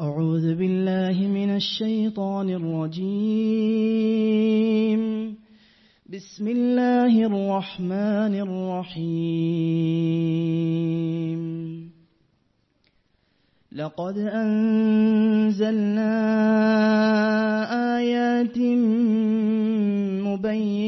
أعوذ بالله من الشيطان الرجيم. بسم الله الرحمن الرحيم. لقد أنزلنا آيات مبينات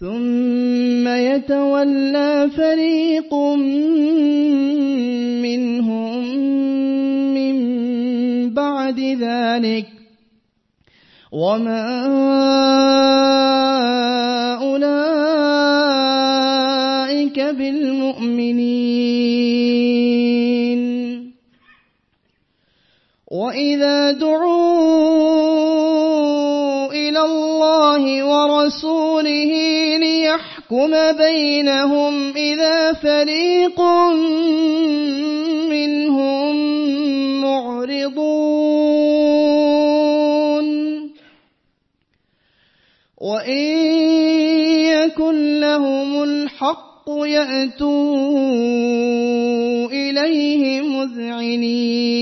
ثم يتولى فريق منهم من بعد ذلك. وما أولئك بالمؤمنين. وإذا دعوا إلى الله ورسوله ليحكم بينهم إذا فريق منهم معرضون. وإن يكن لهم الحق يأتوا إليه مذعنين.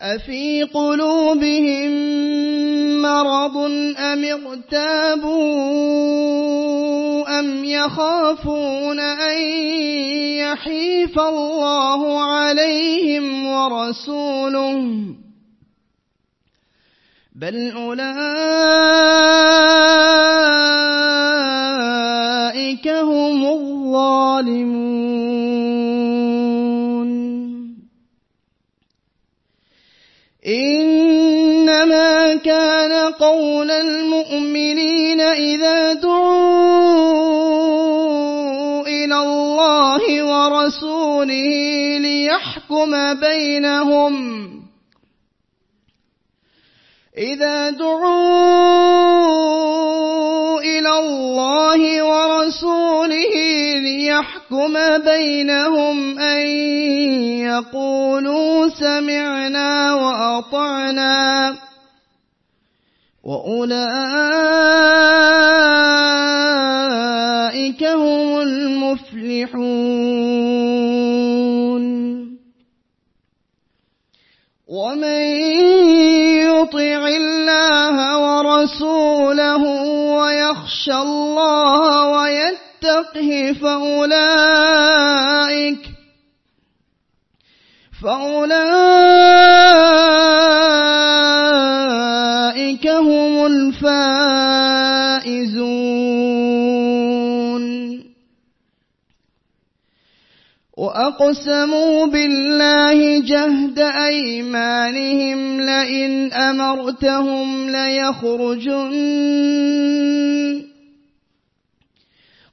أفي قلوبهم مرض أم ارتابوا أم يخافون أن يحيف الله عليهم ورسوله بل أولئك هم الظالمون إنما كان قول المؤمنين إذا دعوا إلى الله ورسوله ليحكم بينهم. إذا دعوا إلى الله ورسوله ليحكم بينهم أن يقولوا سمعنا وأطعنا وأولئك هم المفلحون. ومن يطع الله ورسوله ويخشى الله ويتقه فأولئك فأولئك هم الفائزون. وأقسموا بالله جهد أيمانهم لئن أمرتهم ليخرجن.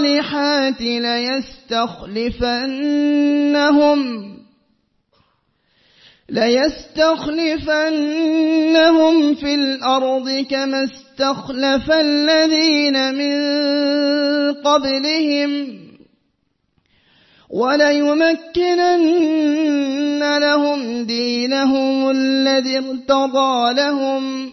الصالحات ليستخلفنهم ليستخلفنهم في الأرض كما استخلف الذين من قبلهم وليمكنن لهم دينهم الذي ارتضى لهم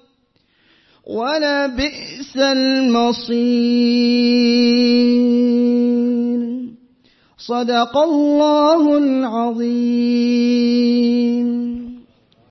ولا بئس المصير. صدق الله العظيم.